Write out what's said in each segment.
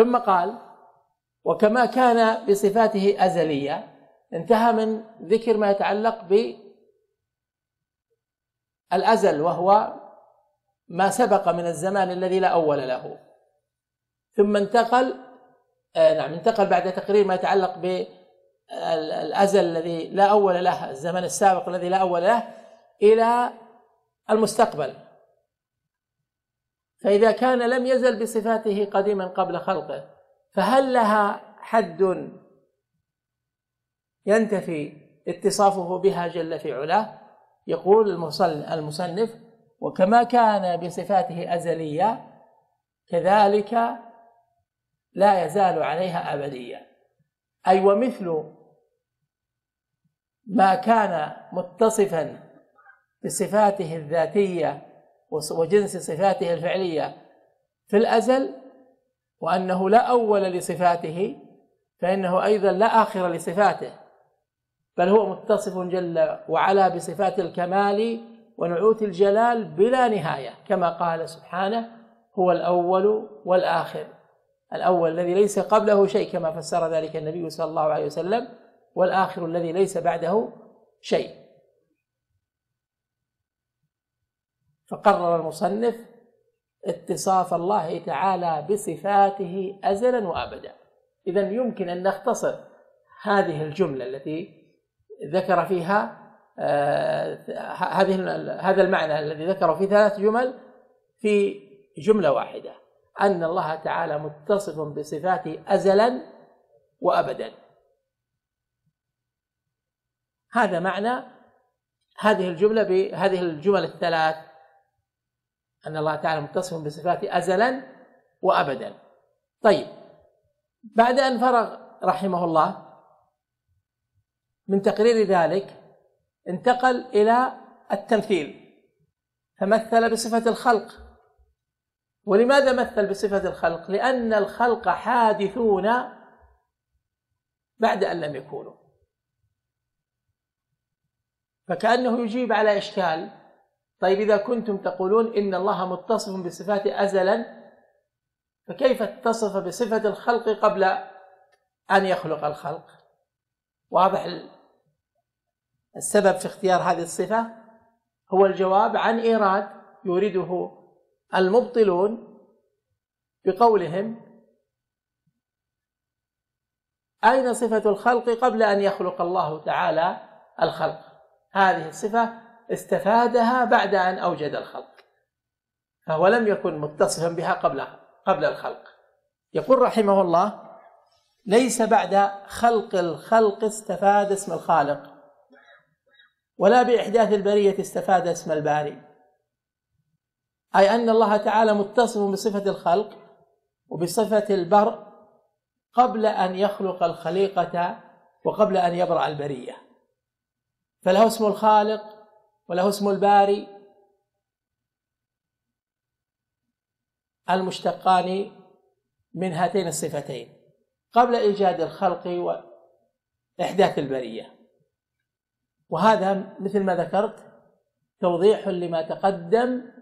ثم قال وكما كان بصفاته أزلية انتهى من ذكر ما يتعلق بالأزل وهو ما سبق من الزمان الذي لا أول له. ثم انتقل آه نعم انتقل بعد تقرير ما يتعلق بالأزل الذي لا أول له الزمن السابق الذي لا أول له إلى المستقبل. فإذا كان لم يزل بصفاته قديما قبل خلقه فهل لها حد ينتفي اتصافه بها جل في علاه؟ يقول المصنف وكما كان بصفاته أزلية كذلك لا يزال عليها أبديا أي ومثل ما كان متصفا بصفاته الذاتية وجنس صفاته الفعلية في الأزل وأنه لا أول لصفاته فإنه أيضا لا آخر لصفاته بل هو متصف جل وعلا بصفات الكمال ونعوت الجلال بلا نهاية كما قال سبحانه هو الأول والآخر. الأول الذي ليس قبله شيء كما فسر ذلك النبي صلى الله عليه وسلم والآخر الذي ليس بعده شيء. فقرر المصنف اتصاف الله تعالى بصفاته أزلا وأبدا. إذا يمكن أن نختصر هذه الجملة التي ذكر فيها آه، هذه هذا المعنى الذي ذكره في ثلاث جمل في جملة واحدة. أن الله تعالى متصف بصفاته أزلا وأبدا. هذا معنى هذه الجملة بهذه الجمل الثلاث. أن الله تعالى متصف بصفاته أزلا وأبدا. طيب بعد أن فرغ رحمه الله من تقرير ذلك انتقل إلى التمثيل فمثل بصفة الخلق. ولماذا مثل بصفة الخلق؟ لأن الخلق حادثون بعد أن لم يكونوا. فكأنه يجيب على إشكال طيب إذا كنتم تقولون إن الله متصف بصفاته أزلا فكيف اتصف بصفة الخلق قبل أن يخلق الخلق؟ واضح السبب في اختيار هذه الصفة؟ هو الجواب عن إيراد يورده المبطلون بقولهم أين صفة الخلق قبل أن يخلق الله تعالى الخلق؟ هذه الصفة استفادها بعد أن أوجد الخلق. فهو لم يكن متصفا بها قبل قبل الخلق. يقول رحمه الله ليس بعد خلق الخلق استفاد اسم الخالق ولا بإحداث البرية استفاد اسم الباري. أي أن الله تعالى متصف بصفة الخلق وبصفة البر قبل أن يخلق الخليقة وقبل أن يبرأ البرية. فله اسم الخالق وله اسم الباري المشتقان من هاتين الصفتين قبل إيجاد الخلق وإحداث البرية. وهذا مثل ما ذكرت توضيح لما تقدم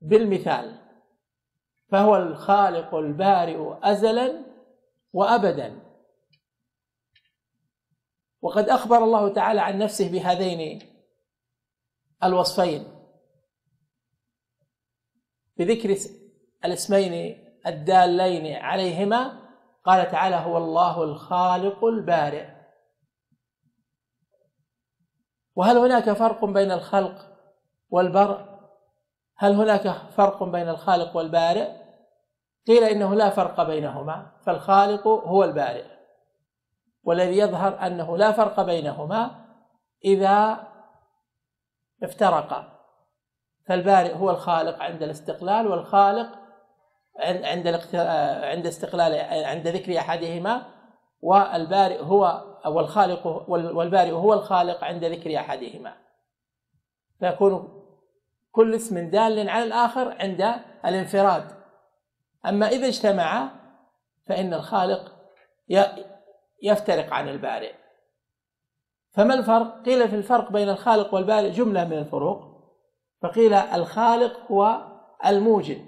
بالمثال فهو الخالق البارئ ازلا وابدا. وقد أخبر الله تعالى عن نفسه بهذين الوصفين. بذكر الاسمين الدالين عليهما قال تعالى هو الله الخالق البارئ. وهل هناك فرق بين الخلق والبرء هل هناك فرق بين الخالق والبارئ؟ قيل إنه لا فرق بينهما فالخالق هو البارئ. والذي يظهر أنه لا فرق بينهما إذا افترقا. فالبارئ هو الخالق عند الاستقلال والخالق عند عند استقلال عند ذكر أحدهما والبارئ هو والخالق والبارئ هو الخالق عند ذكر أحدهما. فيكون كل اسم دال على الآخر عند الانفراد. أما إذا اجتمعا فإن الخالق يفترق عن البارئ. فما الفرق؟ قيل في الفرق بين الخالق والبارئ جملة من الفروق. فقيل الخالق هو الموجد.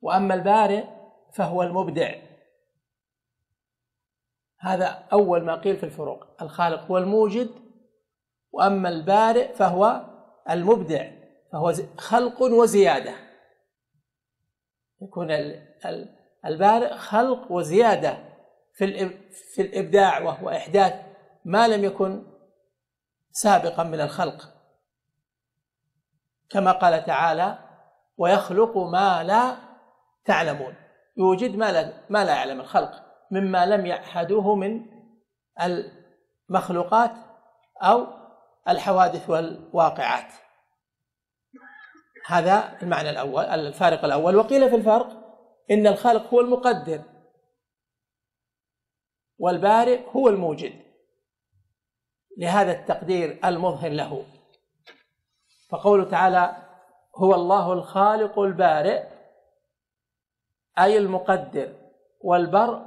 وأما البارئ فهو المبدع. هذا أول ما قيل في الفروق. الخالق هو الموجد وأما البارئ فهو المبدع فهو خلق وزيادة. يكون البارئ خلق وزيادة. في في الإبداع وهو إحداث ما لم يكن سابقا من الخلق. كما قال تعالى ويخلق ما لا تعلمون. يوجد ما لا ما لا يعلم الخلق مما لم يعهدوه من المخلوقات أو الحوادث والواقعات. هذا المعنى الأول الفارق الأول. وقيل في الفرق إن الخالق هو المقدر. والبارئ هو الموجد. لهذا التقدير المظهر له. فقوله تعالى هو الله الخالق البارئ أي المقدر. والبر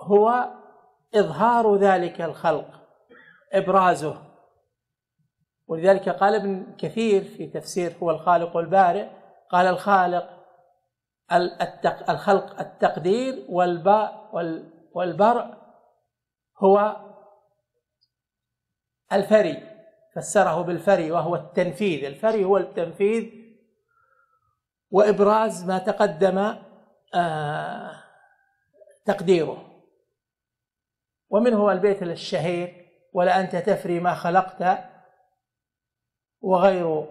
هو إظهار ذلك الخلق إبرازه. ولذلك قال ابن كثير في تفسير هو الخالق البارئ قال الخالق الخلق التقدير والبرء هو الفري فسره بالفري وهو التنفيذ. الفري هو التنفيذ وإبراز ما تقدم آه، تقديره. ومنه البيت الشهير؟ ولأنت تفري ما خلقت وغير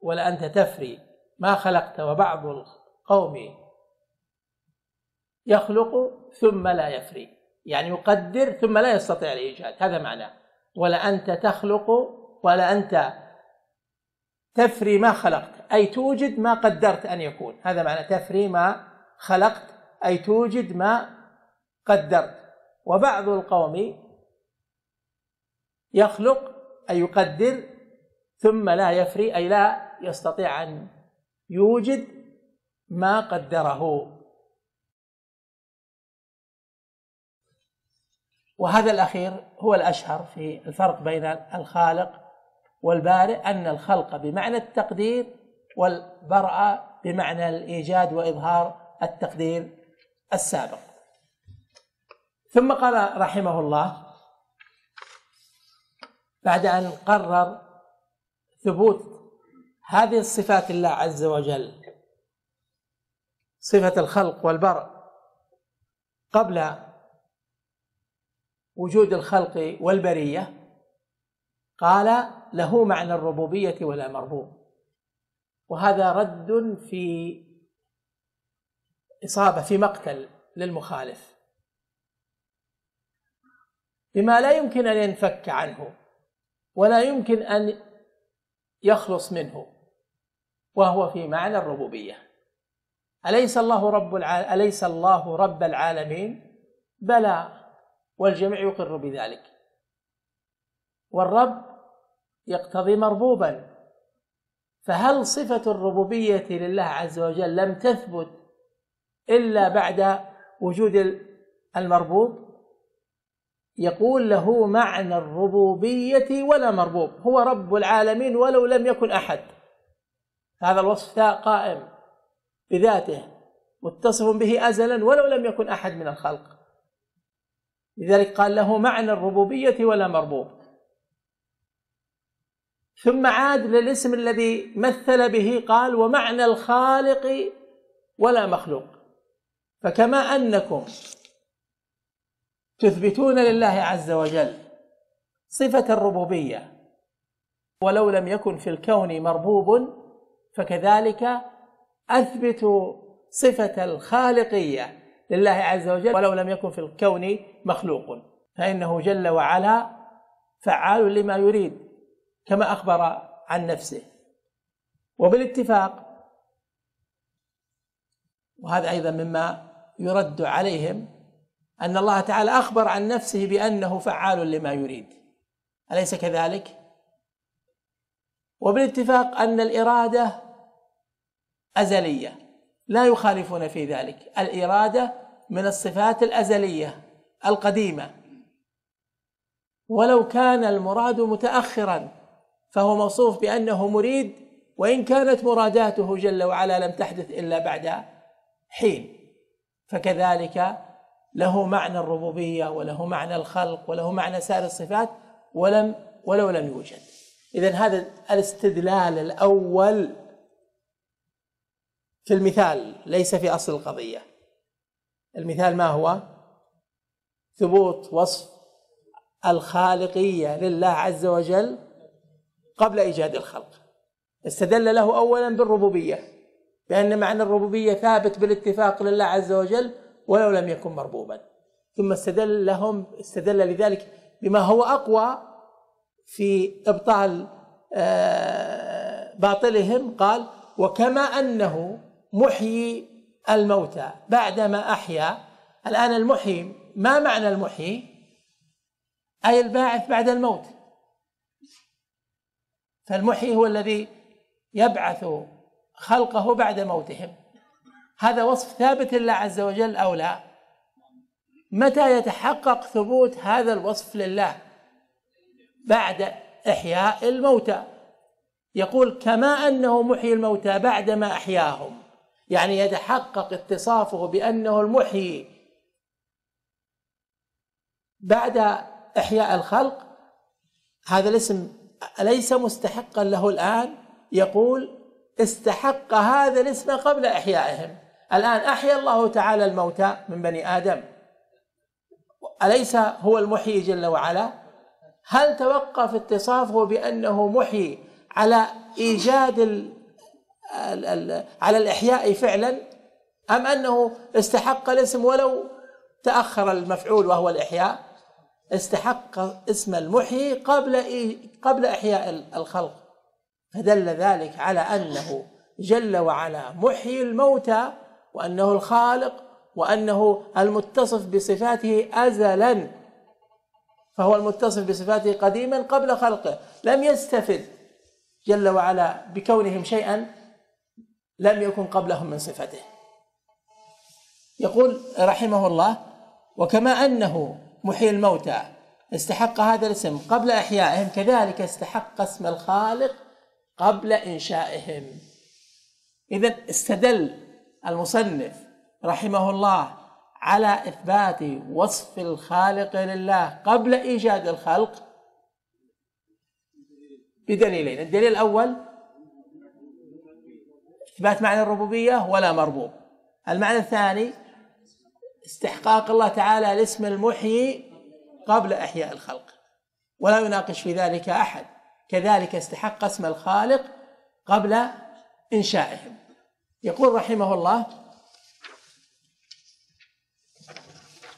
ولأنت تفري ما خلقت وبعض القوم يخلق ثم لا يفري. يعني يقدر ثم لا يستطيع الإيجاد. هذا معناه. ولا أنت تخلق ولا أنت تفري ما خلقت. أي توجد ما قدرت أن يكون. هذا معنى تفري ما خلقت. أي توجد ما قدرت. وبعض القوم يخلق أي يقدر ثم لا يفري أي لا يستطيع أن يوجد ما قدره. وهذا الأخير هو الأشهر في الفرق بين الخالق والبارئ أن الخلق بمعنى التقدير والبرأ بمعنى الإيجاد وإظهار التقدير السابق. ثم قال رحمه الله بعد أن قرر ثبوت هذه الصفات الله عز وجل صفة الخلق والبرء قبل وجود الخلق والبرية قال له معنى الربوبية ولا مربوب. وهذا رد في إصابة في مقتل للمخالف. بما لا يمكن أن ينفك عنه ولا يمكن أن يخلص منه وهو في معنى الربوبية. أليس الله رب. أليس الله رب العالمين؟ بلى والجميع يقر بذلك. والرب يقتضي مربوبا. فهل صفة الربوبية لله عز وجل لم تثبت إلا بعد وجود المربوب؟ يقول له معنى الربوبية ولا مربوب. هو رب العالمين ولو لم يكن أحد. هذا الوصف قائم. بذاته متصف به أزلا ولو لم يكن أحد من الخلق. لذلك قال له معنى الربوبية ولا مربوب. ثم عاد للاسم الذي مثل به قال ومعنى الخالق ولا مخلوق. فكما أنكم تثبتون لله عز وجل صفة الربوبية ولو لم يكن في الكون مربوب فكذلك أثبتوا صفة الخالقية لله عز وجل ولو لم يكن في الكون مخلوق. فإنه جل وعلا فعال لما يريد كما أخبر عن نفسه. وبالاتفاق وهذا أيضا مما يرد عليهم أن الله تعالى أخبر عن نفسه بأنه فعال لما يريد. أليس كذلك؟ وبالاتفاق أن الإرادة أزلية لا يخالفون في ذلك. الإرادة من الصفات الأزلية القديمة. ولو كان المراد متأخرا فهو موصوف بأنه مريد وإن كانت مراداته جل وعلا لم تحدث إلا بعد حين. فكذلك له معنى الربوبية وله معنى الخلق وله معنى سائر الصفات ولم ولو لم يوجد. إذا هذا الاستدلال الأول في المثال ليس في أصل القضية. المثال ما هو؟ ثبوت وصف الخالقية لله عز وجل قبل إيجاد الخلق. استدل له أولا بالربوبية بأن معنى الربوبية ثابت بالاتفاق لله عز وجل ولو لم يكن مربوبا. ثم استدل لهم استدل لذلك بما هو أقوى في إبطال آه، باطلهم قال وكما أنه محيي الموتى بعدما أحيا. الآن المحيي ما معنى المحيي أي الباعث بعد الموت. فالمحيي هو الذي يبعث خلقه بعد موتهم. هذا وصف ثابت لله عز وجل أو لا؟ متى يتحقق ثبوت هذا الوصف لله؟ بعد إحياء الموتى. يقول كما أنه محيي الموتى بعدما أحياهم. يعني يتحقق اتصافه بأنه المحيي بعد إحياء الخلق هذا الاسم أليس مستحقا له الآن يقول استحق هذا الاسم قبل إحيائهم. الآن أحيا الله تعالى الموتى من بني آدم. أليس هو المحيي جل وعلا؟ هل توقف اتصافه بأنه محيي على إيجاد على الإحياء فعلا أم أنه استحق الاسم ولو تأخر المفعول وهو الإحياء؟ استحق اسم المحيي قبل قبل إحياء الخلق. فدل ذلك على أنه جل وعلا محيي الموتى وأنه الخالق وأنه المتصف بصفاته أزلا. فهو المتصف بصفاته قديما قبل خلقه. لم يستفد جل وعلا بكونهم شيئا. لم يكن قبلهم من صفته. يقول رحمه الله وكما أنه محيي الموتى استحق هذا الاسم قبل إحيائهم كذلك استحق اسم الخالق قبل إنشائهم. إذا استدل المصنف رحمه الله على إثبات وصف الخالق لله قبل إيجاد الخلق بدليلين. الدليل الأول إثبات معنى الربوبية ولا مربوب. المعنى الثاني استحقاق الله تعالى الاسم المحيي قبل إحياء الخلق ولا يناقش في ذلك أحد. كذلك استحق اسم الخالق قبل إنشائهم. يقول رحمه الله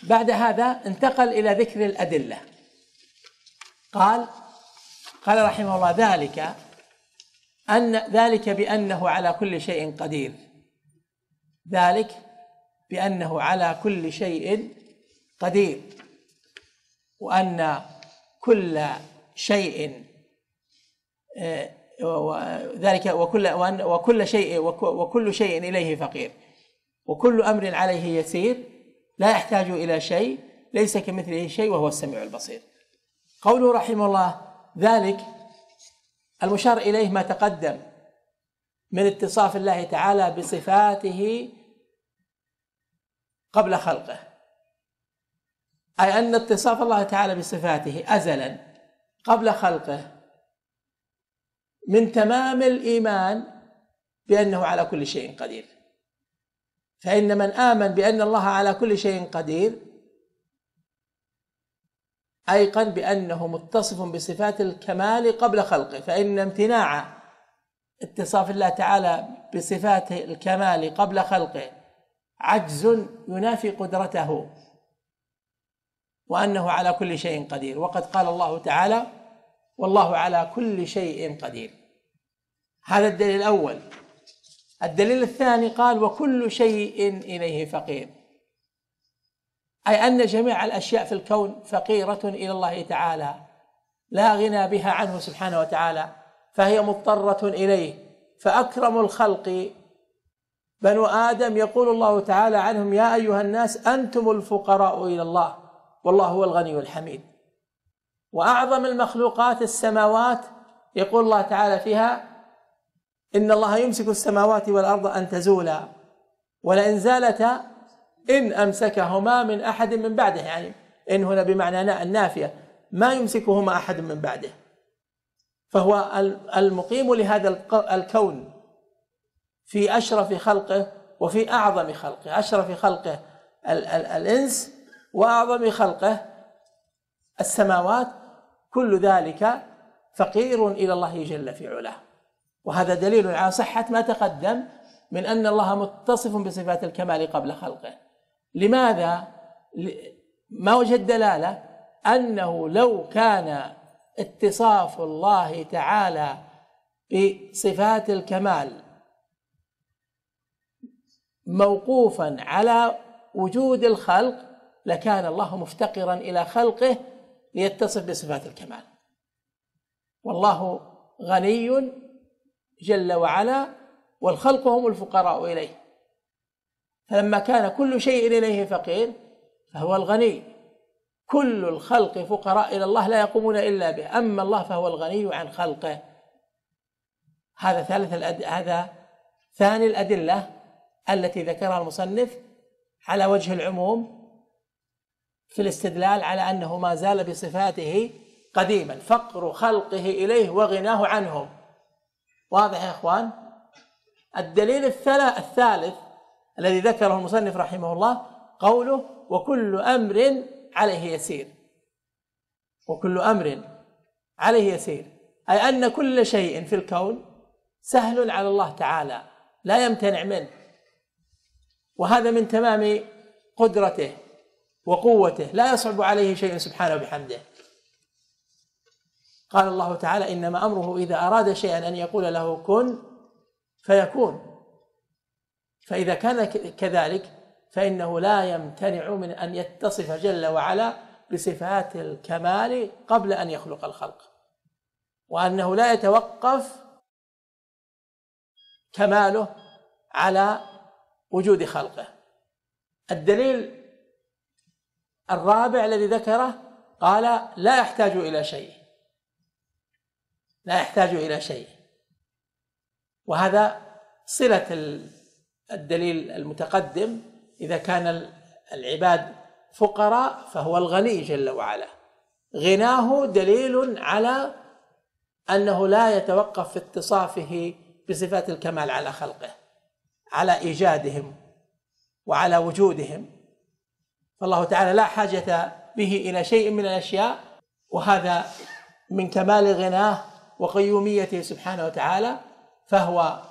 بعد هذا انتقل إلى ذكر الأدلة. قال قال رحمه الله ذلك أن ذلك بأنه على كل شيء قدير. ذلك بأنه على كل شيء قدير. وأن كل شيء آه، ذلك وكل وكل شيء وكل شيء إليه فقير. وكل أمر عليه يسير لا يحتاج إلى شيء ليس كمثله شيء وهو السميع البصير. قوله رحمه الله ذلك المشار إليه ما تقدم من اتصاف الله تعالى بصفاته قبل خلقه. أي أن اتصاف الله تعالى بصفاته أزلا قبل خلقه من تمام الإيمان بأنه على كل شيء قدير. فإن من آمن بأن الله على كل شيء قدير أيقن بأنه متصف بصفات الكمال قبل خلقه فإن امتناع اتصاف الله تعالى بصفات الكمال قبل خلقه عجز ينافي قدرته وأنه على كل شيء قدير. وقد قال الله تعالى والله على كل شيء قدير هذا الدليل الأول. الدليل الثاني قال وكل شيء إليه فقير أي أن جميع الأشياء في الكون فقيرة إلى الله تعالى لا غنى بها عنه سبحانه وتعالى فهي مضطرة إليه. فأكرم الخلق بنو آدم يقول الله تعالى عنهم يا أيها الناس أنتم الفقراء إلى الله والله هو الغني الحميد. وأعظم المخلوقات السماوات يقول الله تعالى فيها إن الله يمسك السماوات والأرض أن تزولا ولئن زالتا إن أمسكهما من أحد من بعده يعني إن هنا بمعنى النافية ما يمسكهما أحد من بعده. فهو المقيم لهذا الكون في أشرف خلقه وفي أعظم خلقه. أشرف خلقه الإنس وأعظم خلقه. السماوات كل ذلك فقير إلى الله جل في علاه. وهذا دليل على صحة ما تقدم من أن الله متصف بصفات الكمال قبل خلقه. لماذا؟ ما وجه الدلالة؟ أنه لو كان اتصاف الله تعالى بصفات الكمال موقوفا على وجود الخلق لكان الله مفتقرا إلى خلقه ليتصف بصفات الكمال. والله غني جل وعلا والخلق هم الفقراء إليه. فلما كان كل شيء إليه فقير فهو الغني. كل الخلق فقراء إلى الله لا يقومون إلا به. أما الله فهو الغني عن خلقه. هذا ثالث الأد... هذا ثاني الأدلة التي ذكرها المصنف على وجه العموم في الاستدلال على أنه ما زال بصفاته قديما. فقر خلقه إليه وغناه عنهم. واضح يا إخوان؟ الدليل الثالث الذي ذكره المصنف رحمه الله قوله وكل أمر عليه يسير. وكل أمر عليه يسير. أي أن كل شيء في الكون سهل على الله تعالى لا يمتنع منه. وهذا من تمام قدرته وقوته. لا يصعب عليه شيء سبحانه وبحمده. قال الله تعالى إنما أمره إذا أراد شيئا أن يقول له كن فيكون. فإذا كان كذلك فإنه لا يمتنع من أن يتصف جل وعلا بصفات الكمال قبل أن يخلق الخلق. وأنه لا يتوقف كماله على وجود خلقه. الدليل الرابع الذي ذكره قال لا يحتاج إلى شيء. لا يحتاج إلى شيء. وهذا صلة الدليل المتقدم إذا كان العباد فقراء فهو الغني جل وعلا. غناه دليل على أنه لا يتوقف في اتصافه بصفات الكمال على خلقه على إيجادهم وعلى وجودهم. فالله تعالى لا حاجة به إلى شيء من الأشياء وهذا من كمال غناه وقيوميته سبحانه وتعالى فهو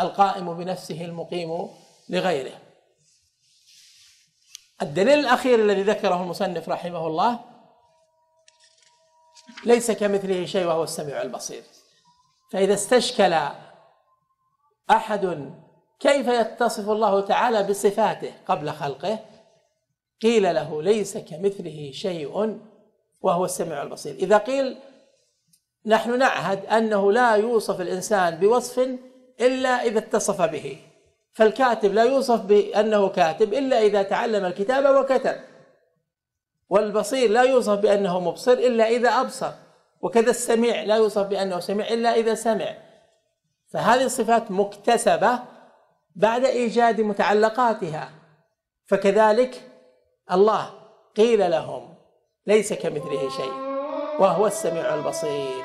القائم بنفسه المقيم لغيره. الدليل الأخير الذي ذكره المصنف رحمه الله ليس كمثله شيء وهو السميع البصير. فإذا استشكل أحد كيف يتصف الله تعالى بصفاته قبل خلقه؟ قيل له ليس كمثله شيء وهو السميع البصير. إذا قيل نحن نعهد أنه لا يوصف الإنسان بوصف إلا إذا اتصف به. فالكاتب لا يوصف بأنه كاتب إلا إذا تعلم الكتابه وكتب. والبصير لا يوصف بأنه مبصر إلا إذا أبصر. وكذا السميع لا يوصف بأنه سمع إلا إذا سمع. فهذه الصفات مكتسبة بعد إيجاد متعلقاتها. فكذلك الله قيل لهم ليس كمثله شيء وهو السميع البصير.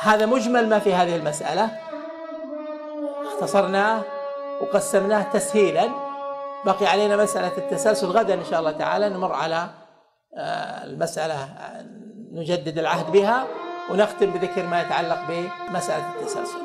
هذا مجمل ما في هذه المسألة. اختصرناه وقسمناه تسهيلا. بقي علينا مسألة التسلسل غدا إن شاء الله تعالى. نمر على آه، المسألة نجدد العهد بها ونختم بذكر ما يتعلق بمسألة التسلسل.